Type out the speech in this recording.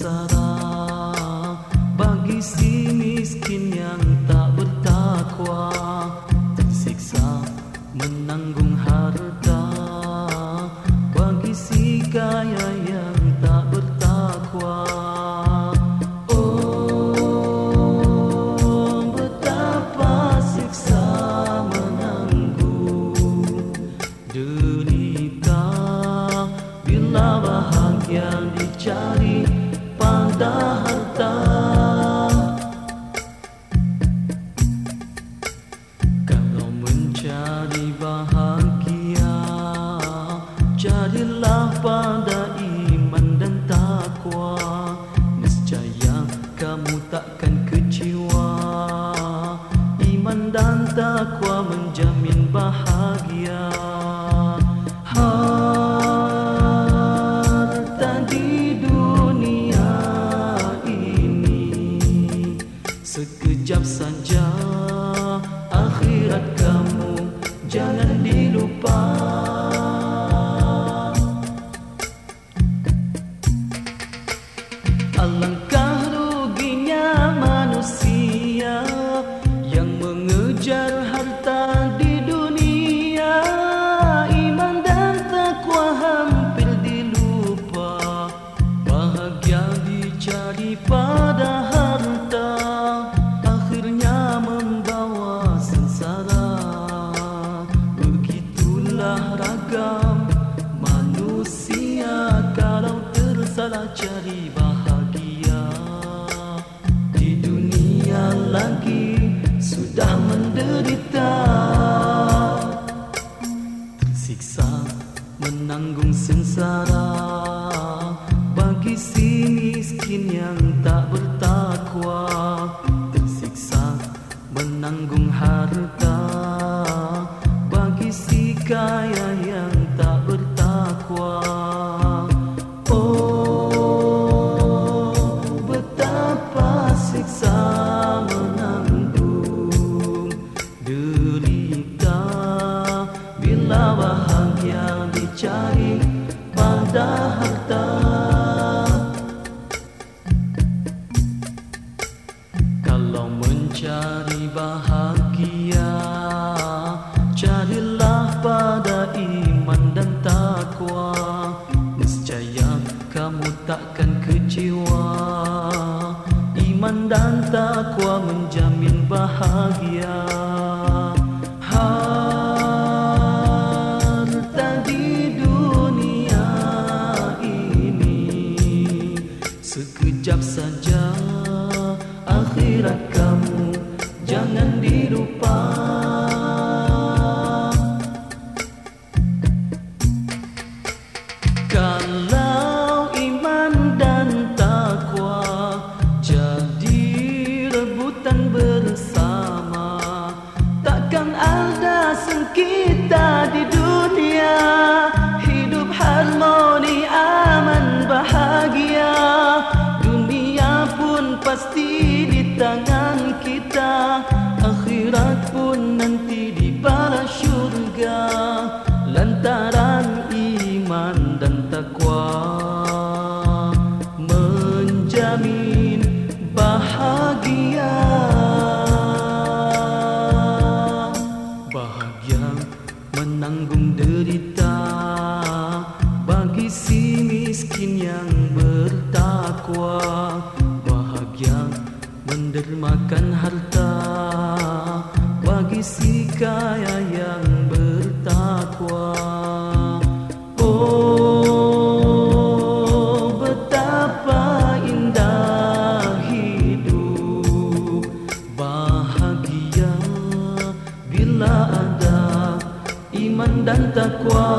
sengsara bagi si miskin yang tak bertakwa siksa menanggung harta. Bagi si kaya yang tak bertakwa. Oh betapa siksa menanggung Derita. Bila bahagia dicari Mencari bahagia Carilah pada iman dan takwa. Nescaya kamu takkan kecewa. Iman dan takwa menjamin bahagia. Harta di dunia ini Sekejap saja mengejar harta di dunia. Iman dan takwa hampir dilupa. Bahagia dicari pada harta. Akhirnya membawa sengsara. Begitulah ragam manusia. Kalau tersalah cari bahagia menanggung sengsara. Bagi si miskin yang tak bertakwa Tersiksa menanggung harta. Bagi si kaya yang dicari pada harta. Kalau mencari bahagia carilah pada iman dan takwa. Nescaya kamu takkan kecewa. Iman dan takwa menjamin bahagia sekejap kita Akhirat pun nanti di bala syurga. Lantaran iman dan takwa Menjamin bahagia. Bahagia menanggung derita Bagi si miskin yang bertakwa mendermakan harta Bagi si kaya yang bertakwa. Oh betapa indah hidup Bahagia bila ada iman dan takwa